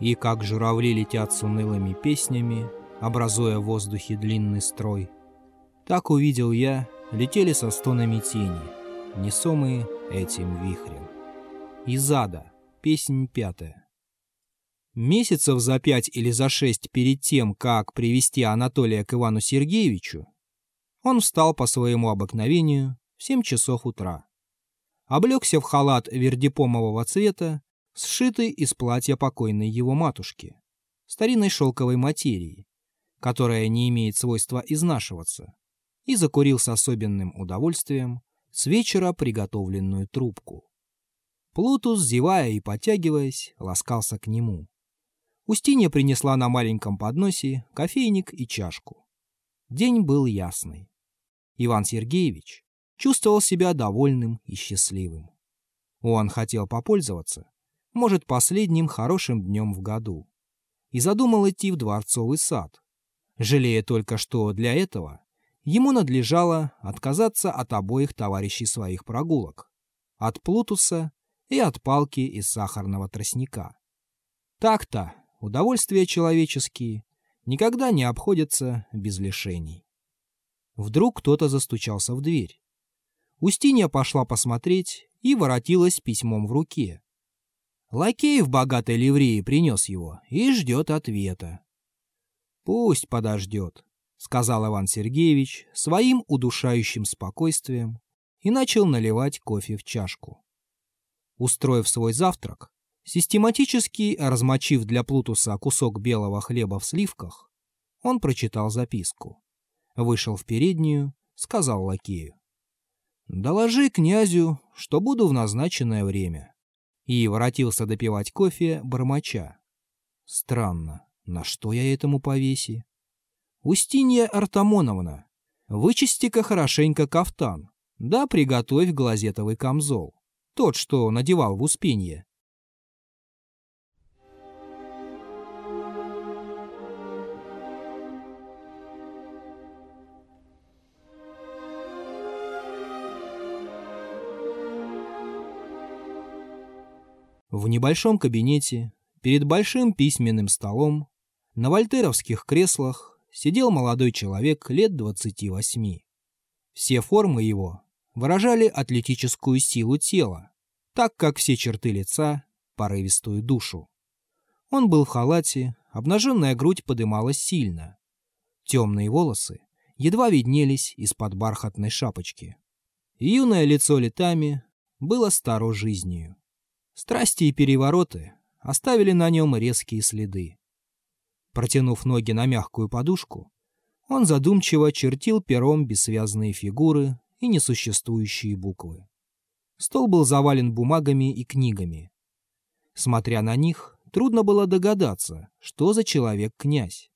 И как журавли летят с унылыми песнями, образуя в воздухе длинный строй, так увидел я, летели со стонами тени, несомые этим вихрем. Из ада. Песнь пятая. Месяцев за пять или за шесть перед тем, как привести Анатолия к Ивану Сергеевичу, он встал по своему обыкновению в семь часов утра. Облегся в халат вердипомового цвета, сшитый из платья покойной его матушки, старинной шелковой материи, которая не имеет свойства изнашиваться, и закурил с особенным удовольствием с вечера приготовленную трубку. Плутус, зевая и потягиваясь, ласкался к нему. Устинья принесла на маленьком подносе кофейник и чашку. День был ясный. Иван Сергеевич чувствовал себя довольным и счастливым. Он хотел попользоваться, может, последним хорошим днем в году, и задумал идти в дворцовый сад, жалея только, что для этого ему надлежало отказаться от обоих товарищей своих прогулок, от Плутуса и от палки из сахарного тростника. Так-то удовольствия человеческие никогда не обходятся без лишений. Вдруг кто-то застучался в дверь. Устинья пошла посмотреть и воротилась письмом в руке. Лакей в богатой ливреи принес его и ждет ответа. «Пусть подождет», — сказал Иван Сергеевич своим удушающим спокойствием и начал наливать кофе в чашку. Устроив свой завтрак, систематически размочив для Плутуса кусок белого хлеба в сливках, он прочитал записку. Вышел в переднюю, сказал лакею. «Доложи князю, что буду в назначенное время». И воротился допивать кофе бормоча. Странно, на что я этому повеси? Устинья Артамоновна, вычисти-ка хорошенько кафтан, да приготовь глазетовый камзол тот, что надевал в Успенье. В небольшом кабинете, перед большим письменным столом, на вольтеровских креслах сидел молодой человек лет двадцати восьми. Все формы его выражали атлетическую силу тела, так как все черты лица — порывистую душу. Он был в халате, обнаженная грудь подымалась сильно. Темные волосы едва виднелись из-под бархатной шапочки. Юное лицо летами было старо жизнью. Страсти и перевороты оставили на нем резкие следы. Протянув ноги на мягкую подушку, он задумчиво чертил пером бессвязные фигуры и несуществующие буквы. Стол был завален бумагами и книгами. Смотря на них, трудно было догадаться, что за человек князь.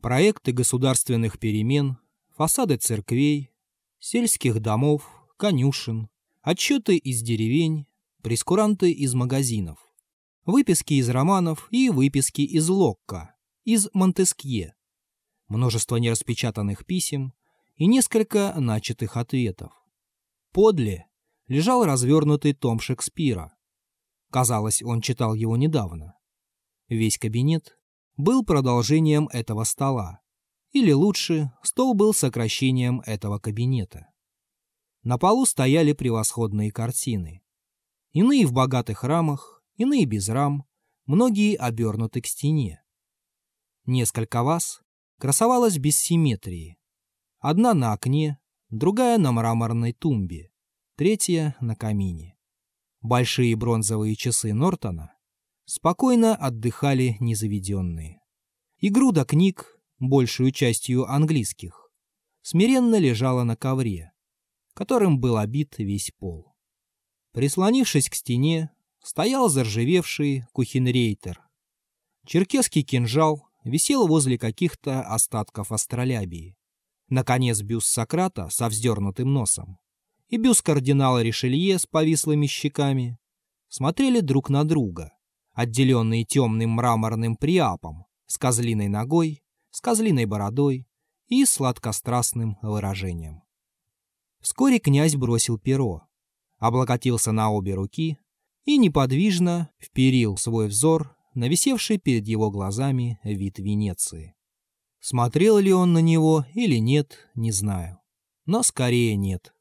Проекты государственных перемен, фасады церквей, сельских домов, конюшен, отчеты из деревень, прескуранты из магазинов, выписки из романов и выписки из Локка, из Монтескье, множество нераспечатанных писем и несколько начатых ответов. Подле лежал развернутый том Шекспира. Казалось, он читал его недавно. Весь кабинет был продолжением этого стола. Или лучше, стол был сокращением этого кабинета. На полу стояли превосходные картины. Иные в богатых рамах, иные без рам, многие обернуты к стене. Несколько ваз красовалось без симметрии. Одна на окне, другая на мраморной тумбе третья — на камине. Большие бронзовые часы Нортона спокойно отдыхали незаведенные. И груда книг, большую частью английских, смиренно лежала на ковре, которым был обит весь пол. Прислонившись к стене, стоял заржавевший кухенрейтер. Черкесский кинжал висел возле каких-то остатков астролябии. Наконец бюст Сократа со вздернутым носом и бюст кардинала Ришелье с повислыми щеками смотрели друг на друга, отделенные темным мраморным приапом, с козлиной ногой, с козлиной бородой и сладкострастным выражением. Вскоре князь бросил перо, облокотился на обе руки и неподвижно вперил свой взор нависевший перед его глазами вид Венеции. Смотрел ли он на него или нет, не знаю. Но скорее нет.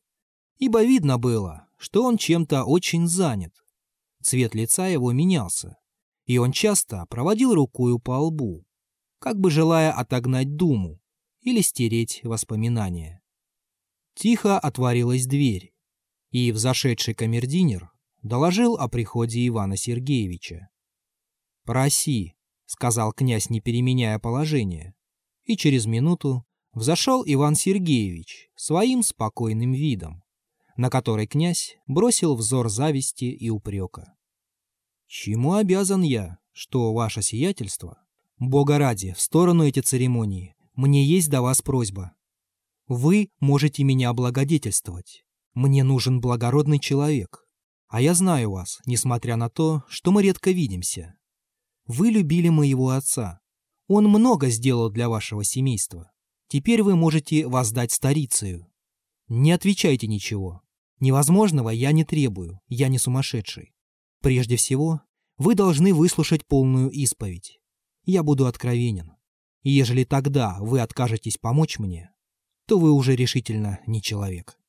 Ибо видно было, что он чем-то очень занят. Цвет лица его менялся, и он часто проводил рукою по лбу, как бы желая отогнать думу или стереть воспоминания. Тихо отворилась дверь, и взошедший камердинер доложил о приходе Ивана Сергеевича. «Проси», — сказал князь, не переменяя положение, и через минуту взошел Иван Сергеевич своим спокойным видом, на который князь бросил взор зависти и упрека. «Чему обязан я, что ваше сиятельство? Бога ради, в сторону эти церемонии, мне есть до вас просьба. Вы можете меня облагодетельствовать. Мне нужен благородный человек. А я знаю вас, несмотря на то, что мы редко видимся. Вы любили моего отца. Он много сделал для вашего семейства. Теперь вы можете воздать старицею. Не отвечайте ничего. Невозможного я не требую, я не сумасшедший. Прежде всего, вы должны выслушать полную исповедь. Я буду откровенен. И ежели тогда вы откажетесь помочь мне, то вы уже решительно не человек.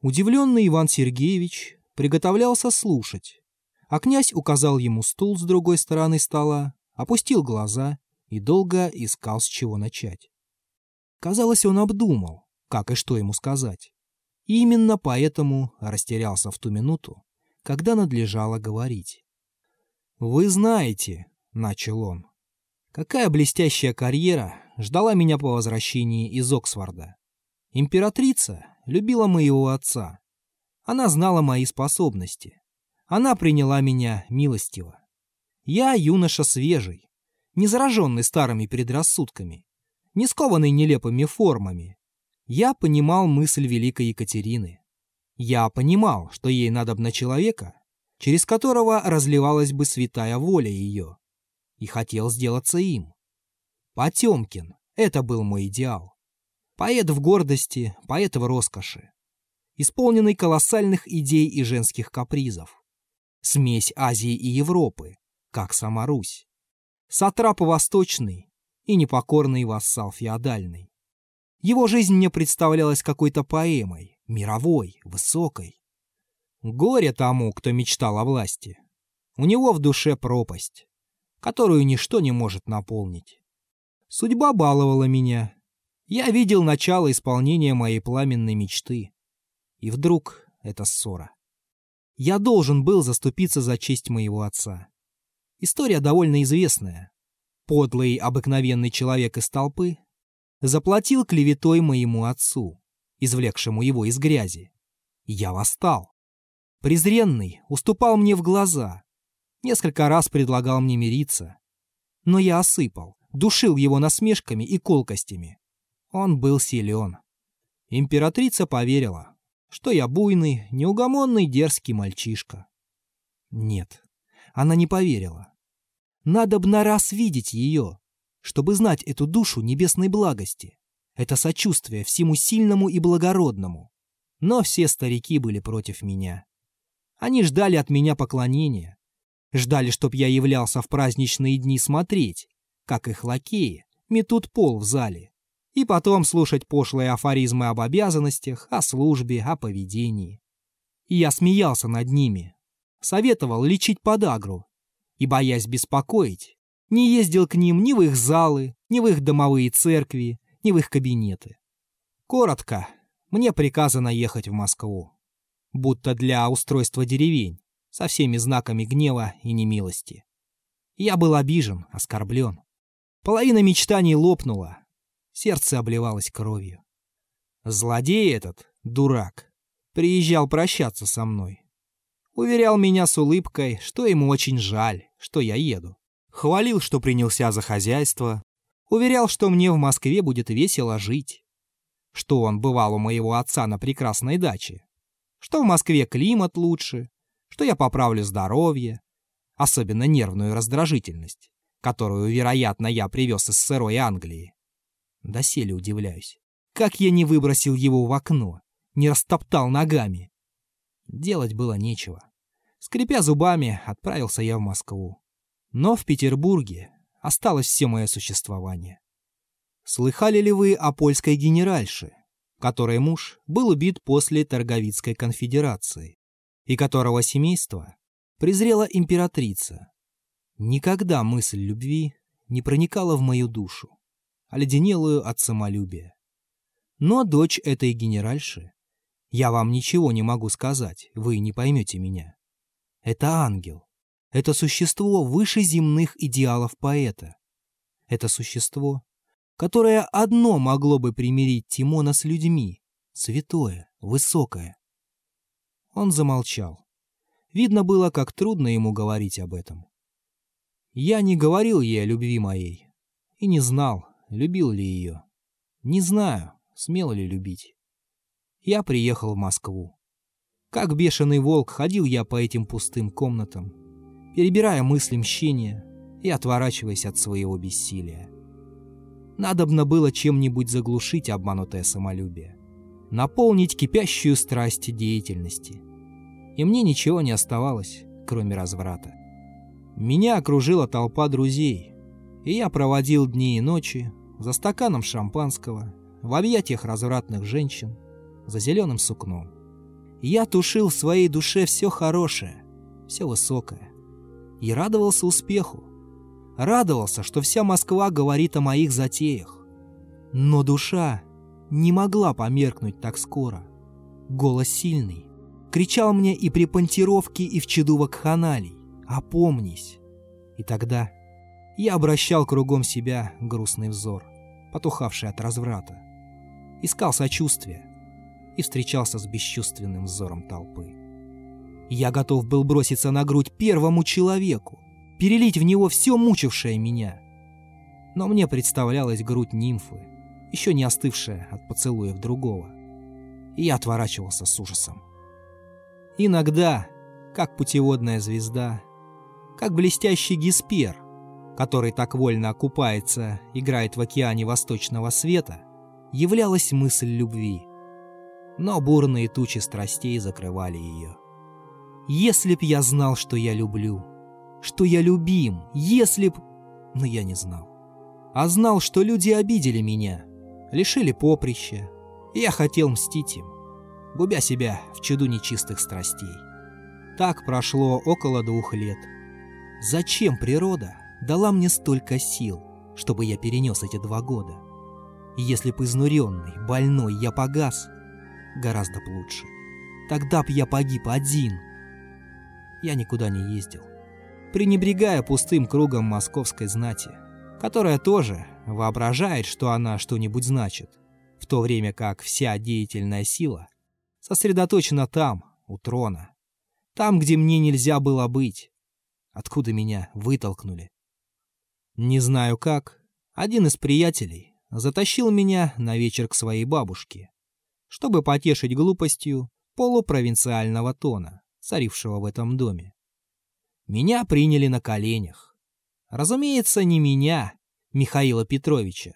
Удивленный Иван Сергеевич приготовлялся слушать, а князь указал ему стул с другой стороны стола, опустил глаза и долго искал, с чего начать. Казалось, он обдумал, как и что ему сказать. И именно поэтому растерялся в ту минуту, когда надлежало говорить. «Вы знаете», — начал он, — «какая блестящая карьера ждала меня по возвращении из Оксфорда. Императрица любила моего отца. Она знала мои способности. Она приняла меня милостиво. Я юноша свежий, не зараженный старыми предрассудками, не скованный нелепыми формами. Я понимал мысль великой Екатерины. Я понимал, что ей надобно человека, через которого разливалась бы святая воля ее, и хотел сделаться им. Потемкин — это был мой идеал. Поэт в гордости, поэт в роскоши. Исполненный колоссальных идей и женских капризов. Смесь Азии и Европы, как сама Русь. Сатрап восточный и непокорный вассал феодальный. Его жизнь мне представлялась какой-то поэмой, мировой, высокой. Горе тому, кто мечтал о власти. У него в душе пропасть, которую ничто не может наполнить. Судьба баловала меня, я видел начало исполнения моей пламенной мечты. И вдруг это ссора. Я должен был заступиться за честь моего отца. История довольно известная. Подлый, обыкновенный человек из толпы заплатил клеветой моему отцу, извлекшему его из грязи. Я восстал. Презренный уступал мне в глаза. Несколько раз предлагал мне мириться. Но я осыпал, душил его насмешками и колкостями. Он был силен. Императрица поверила, что я буйный, неугомонный, дерзкий мальчишка. Нет, она не поверила. Надо б на раз видеть ее, чтобы знать эту душу небесной благости, это сочувствие всему сильному и благородному. Но все старики были против меня. Они ждали от меня поклонения, ждали, чтоб я являлся в праздничные дни смотреть, как их лакеи метут пол в зале, и потом слушать пошлые афоризмы об обязанностях, о службе, о поведении. И я смеялся над ними, советовал лечить подагру, и, боясь беспокоить, не ездил к ним ни в их залы, ни в их домовые церкви, ни в их кабинеты. Коротко, мне приказано ехать в Москву, будто для устройства деревень, со всеми знаками гнева и немилости. Я был обижен, оскорблен. Половина мечтаний лопнула, Сердце обливалось кровью. Злодей этот, дурак, приезжал прощаться со мной. Уверял меня с улыбкой, что ему очень жаль, что я еду. Хвалил, что принялся за хозяйство. Уверял, что мне в Москве будет весело жить. Что он бывал у моего отца на прекрасной даче. Что в Москве климат лучше. Что я поправлю здоровье. Особенно нервную раздражительность, которую, вероятно, я привез из сырой Англии. Доселе удивляюсь. Как я не выбросил его в окно, не растоптал ногами. Делать было нечего. Скрипя зубами, отправился я в Москву. Но в Петербурге осталось все мое существование. Слыхали ли вы о польской генеральше, которой муж был убит после Торговицкой конфедерации, и которого семейство презрела императрица? Никогда мысль любви не проникала в мою душу, оледенелую от самолюбия. Но дочь этой генеральши, я вам ничего не могу сказать, вы не поймете меня. Это ангел, это существо выше земных идеалов поэта. Это существо, которое одно могло бы примирить Тимона с людьми, святое, высокое. Он замолчал. Видно было, как трудно ему говорить об этом. Я не говорил ей о любви моей. И не знал, любил ли ее. Не знаю, смело ли любить. Я приехал в Москву. Как бешеный волк ходил я по этим пустым комнатам, перебирая мысли мщения и отворачиваясь от своего бессилия. Надобно было чем-нибудь заглушить обманутое самолюбие, наполнить кипящую страсть деятельности. И мне ничего не оставалось, кроме разврата. Меня окружила толпа друзей, и я проводил дни и ночи за стаканом шампанского, в объятиях развратных женщин, за зеленым сукном. Я тушил в своей душе все хорошее, все высокое, и радовался успеху. Радовался, что вся Москва говорит о моих затеях. Но душа не могла померкнуть так скоро. Голос сильный. Кричал мне и при понтировке, и в чаду вакханалий. «Опомнись!» И тогда я обращал кругом себя грустный взор, потухавший от разврата. Искал сочувствия и встречался с бесчувственным взором толпы. Я готов был броситься на грудь первому человеку, перелить в него все мучившее меня. Но мне представлялась грудь нимфы, еще не остывшая от поцелуев другого. И я отворачивался с ужасом. Иногда, как путеводная звезда, как блестящий гиспер, который так вольно окупается, играет в океане восточного света, являлась мысль любви. Но бурные тучи страстей закрывали ее. Если б я знал, что я люблю, что я любим, если б... Но я не знал. А знал, что люди обидели меня, лишили поприща, и я хотел мстить им, губя себя в чуду нечистых страстей. Так прошло около двух лет. Зачем природа дала мне столько сил, чтобы я перенес эти два года? Если б изнуренный, больной я погас, гораздо б лучше. Тогда б я погиб один, я никуда не ездил, пренебрегая пустым кругом московской знати, которая тоже воображает, что она что-нибудь значит, в то время как вся деятельная сила сосредоточена там, у трона, там, где мне нельзя было быть, откуда меня вытолкнули. Не знаю как, один из приятелей затащил меня на вечер к своей бабушке, чтобы потешить глупостью полупровинциального тона царившего в этом доме. Меня приняли на коленях. Разумеется, не меня, Михаила Петровича,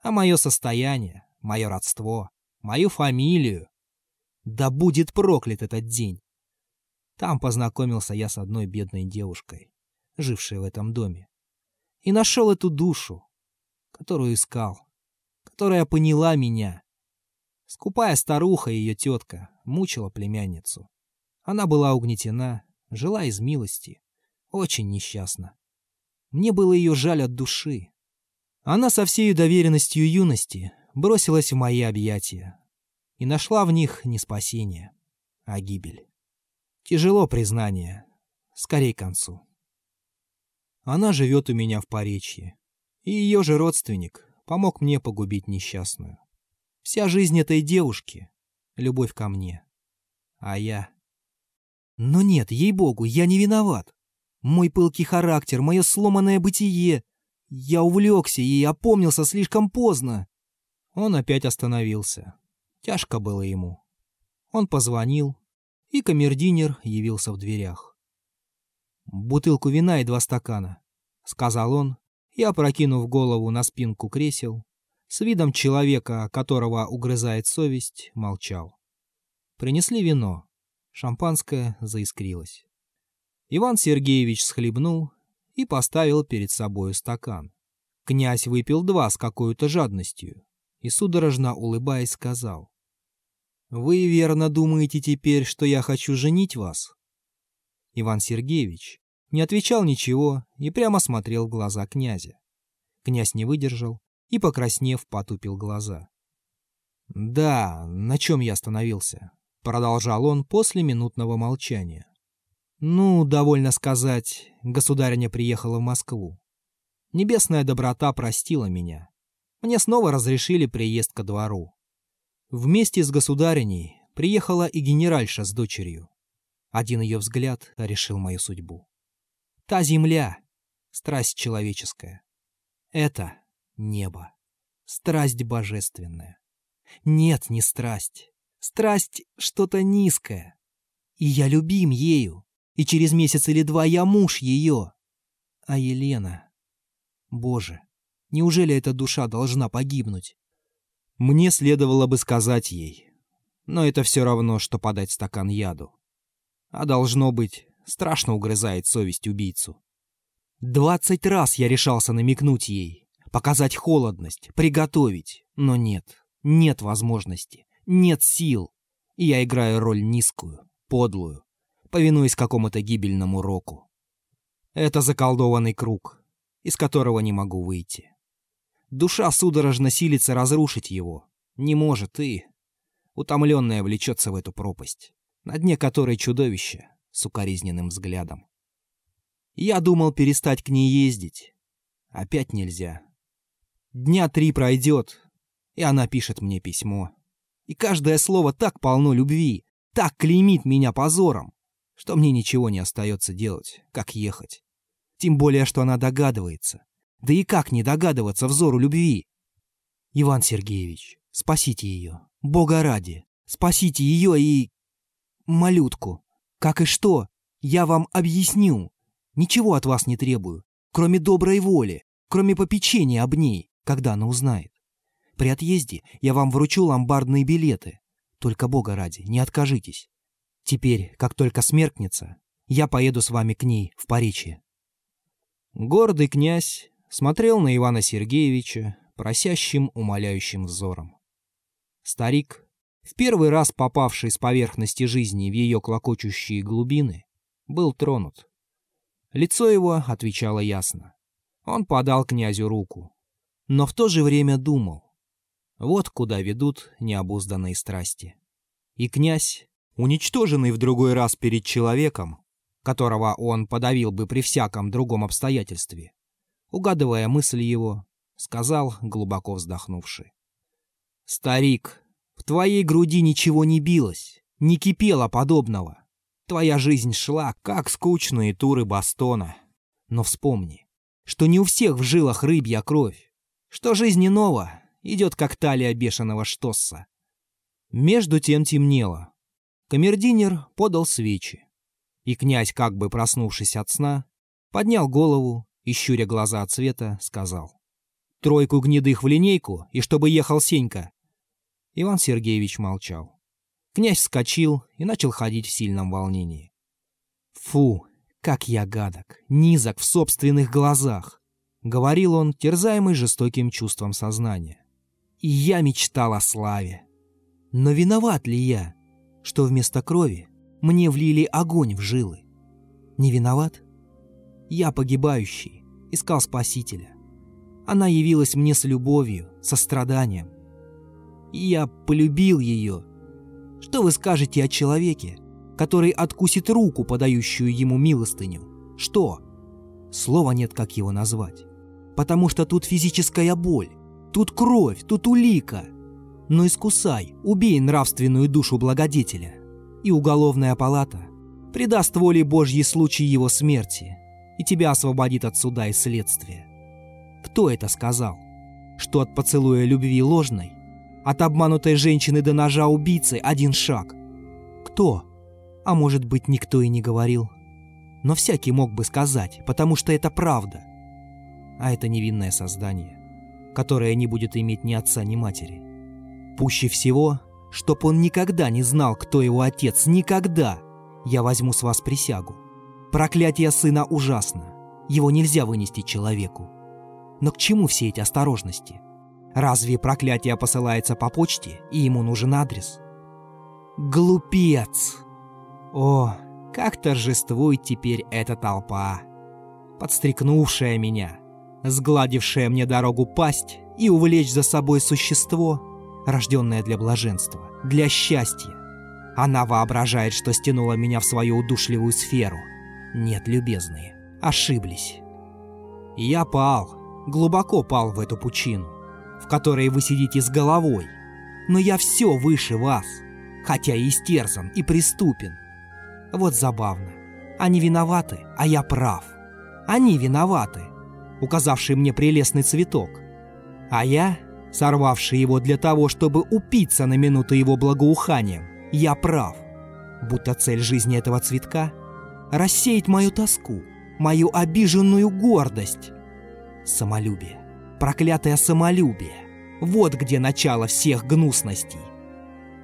а мое состояние, мое родство, мою фамилию. Да будет проклят этот день. Там познакомился я с одной бедной девушкой, жившей в этом доме, и нашел эту душу, которую искал, которая поняла меня. Скупая старуха и ее тетка мучила племянницу. Она была угнетена, жила из милости, очень несчастна. Мне было ее жаль от души. Она со всей доверенностью юности бросилась в мои объятия и нашла в них не спасение, а гибель. Тяжело признание, скорей к концу. Она живет у меня в Поречье, и ее же родственник помог мне погубить несчастную. Вся жизнь этой девушки — любовь ко мне. А я но нет, ей-богу, я не виноват. Мой пылкий характер, мое сломанное бытие. Я увлекся и опомнился слишком поздно. Он опять остановился. Тяжко было ему. Он позвонил, и камердинер явился в дверях. «Бутылку вина и два стакана», — сказал он, и, опрокинув голову на спинку кресел, с видом человека, которого угрызает совесть, молчал. Принесли вино. Шампанское заискрилось. Иван Сергеевич схлебнул и поставил перед собою стакан. Князь выпил два с какой-то жадностью и, судорожно улыбаясь, сказал. «Вы верно думаете теперь, что я хочу женить вас?» Иван Сергеевич не отвечал ничего и прямо смотрел в глаза князя. Князь не выдержал и, покраснев, потупил глаза. «Да, на чем я остановился?» — продолжал он после минутного молчания. «Ну, довольно сказать, государиня приехала в Москву. Небесная доброта простила меня. Мне снова разрешили приезд ко двору. Вместе с государиней приехала и генеральша с дочерью. Один ее взгляд решил мою судьбу. Та земля — страсть человеческая. Это небо, страсть божественная. Нет, не страсть. Страсть — что-то низкое. И я любим ею, и через месяц или два я муж ее. А Елена... Боже, неужели эта душа должна погибнуть? Мне следовало бы сказать ей, но это все равно, что подать стакан яду. А должно быть, страшно угрызает совесть убийцу. Двадцать раз я решался намекнуть ей, показать холодность, приготовить, но нет, нет возможности, нет сил, и я играю роль низкую, подлую, повинуясь какому-то гибельному року. Это заколдованный круг, из которого не могу выйти. Душа судорожно силится разрушить его, не может и, утомленная, влечется в эту пропасть, на дне которой чудовище с укоризненным взглядом. Я думал перестать к ней ездить. Опять нельзя. Дня три пройдет, и она пишет мне письмо. И каждое слово так полно любви, так клеймит меня позором, что мне ничего не остается делать, как ехать. Тем более, что она догадывается. Да и как не догадываться взору любви? Иван Сергеевич, спасите ее. Бога ради. Спасите ее и... Малютку. Как и что, я вам объясню. Ничего от вас не требую, кроме доброй воли, кроме попечения об ней, когда она узнает. При отъезде я вам вручу ломбардные билеты. Только Бога ради, не откажитесь. Теперь, как только смеркнется, я поеду с вами к ней в Поречье». Гордый князь смотрел на Ивана Сергеевича просящим, умоляющим взором. Старик, в первый раз попавший с поверхности жизни в ее клокочущие глубины, был тронут. Лицо его отвечало ясно. Он подал князю руку, но в то же время думал. Вот куда ведут необузданные страсти. И князь, уничтоженный в другой раз перед человеком, которого он подавил бы при всяком другом обстоятельстве, угадывая мысль его, сказал, глубоко вздохнувши. «Старик, в твоей груди ничего не билось, не кипело подобного. Твоя жизнь шла, как скучные туры Бастона. Но вспомни, что не у всех в жилах рыбья кровь, что жизнь иного идет как талия бешеного штосса. Между тем темнело. Камердинер подал свечи. И князь, как бы проснувшись от сна, поднял голову и, щуря глаза от света, сказал. «Тройку гнедых в линейку, и чтобы ехал Сенька». Иван Сергеевич молчал. Князь вскочил и начал ходить в сильном волнении. «Фу, как я гадок, низок в собственных глазах!» — говорил он, терзаемый жестоким чувством сознания. И я мечтал о славе. Но виноват ли я, что вместо крови мне влили огонь в жилы? Не виноват? Я погибающий, искал спасителя. Она явилась мне с любовью, состраданием. И я полюбил ее. Что вы скажете о человеке, который откусит руку, подающую ему милостыню? Что? Слова нет, как его назвать. Потому что тут физическая боль, Тут кровь, тут улика. Но искусай, убей нравственную душу благодетеля. И уголовная палата придаст воле Божьей случай его смерти и тебя освободит от суда и следствия. Кто это сказал? Что от поцелуя любви ложной, от обманутой женщины до ножа убийцы один шаг? Кто? А может быть, никто и не говорил. Но всякий мог бы сказать, потому что это правда. А это невинное создание которая не будет иметь ни отца, ни матери. Пуще всего, чтоб он никогда не знал, кто его отец, никогда. Я возьму с вас присягу. Проклятие сына ужасно. Его нельзя вынести человеку. Но к чему все эти осторожности? Разве проклятие посылается по почте, и ему нужен адрес? Глупец! О, как торжествует теперь эта толпа! Подстрекнувшая меня, сгладившая мне дорогу пасть и увлечь за собой существо, рожденное для блаженства, для счастья. Она воображает, что стянула меня в свою удушливую сферу. Нет, любезные, ошиблись. Я пал, глубоко пал в эту пучину, в которой вы сидите с головой. Но я все выше вас, хотя и истерзан, и преступен. Вот забавно. Они виноваты, а я прав. Они виноваты, указавшие мне прелестный цветок. А я, сорвавший его для того, чтобы упиться на минуту его благоуханием, я прав. Будто цель жизни этого цветка — рассеять мою тоску, мою обиженную гордость. Самолюбие. Проклятое самолюбие. Вот где начало всех гнусностей.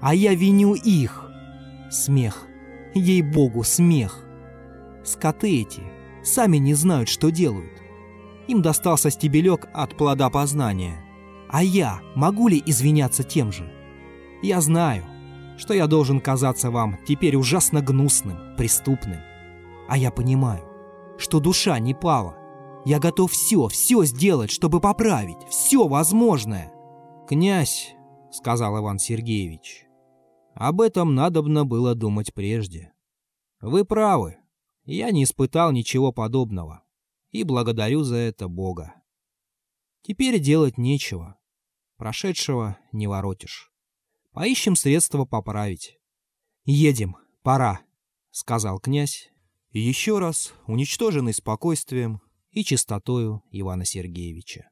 А я виню их. Смех. Ей-богу, смех. Скоты эти сами не знают, что делают. Им достался стебелек от плода познания. А я могу ли извиняться тем же? Я знаю, что я должен казаться вам теперь ужасно гнусным, преступным. А я понимаю, что душа не пала. Я готов все, все сделать, чтобы поправить, все возможное. «Князь», — сказал Иван Сергеевич, — «об этом надобно было думать прежде. Вы правы, я не испытал ничего подобного, и благодарю за это Бога. Теперь делать нечего, прошедшего не воротишь. Поищем средства поправить. Едем, пора, сказал князь, еще раз уничтоженный спокойствием и чистотою Ивана Сергеевича.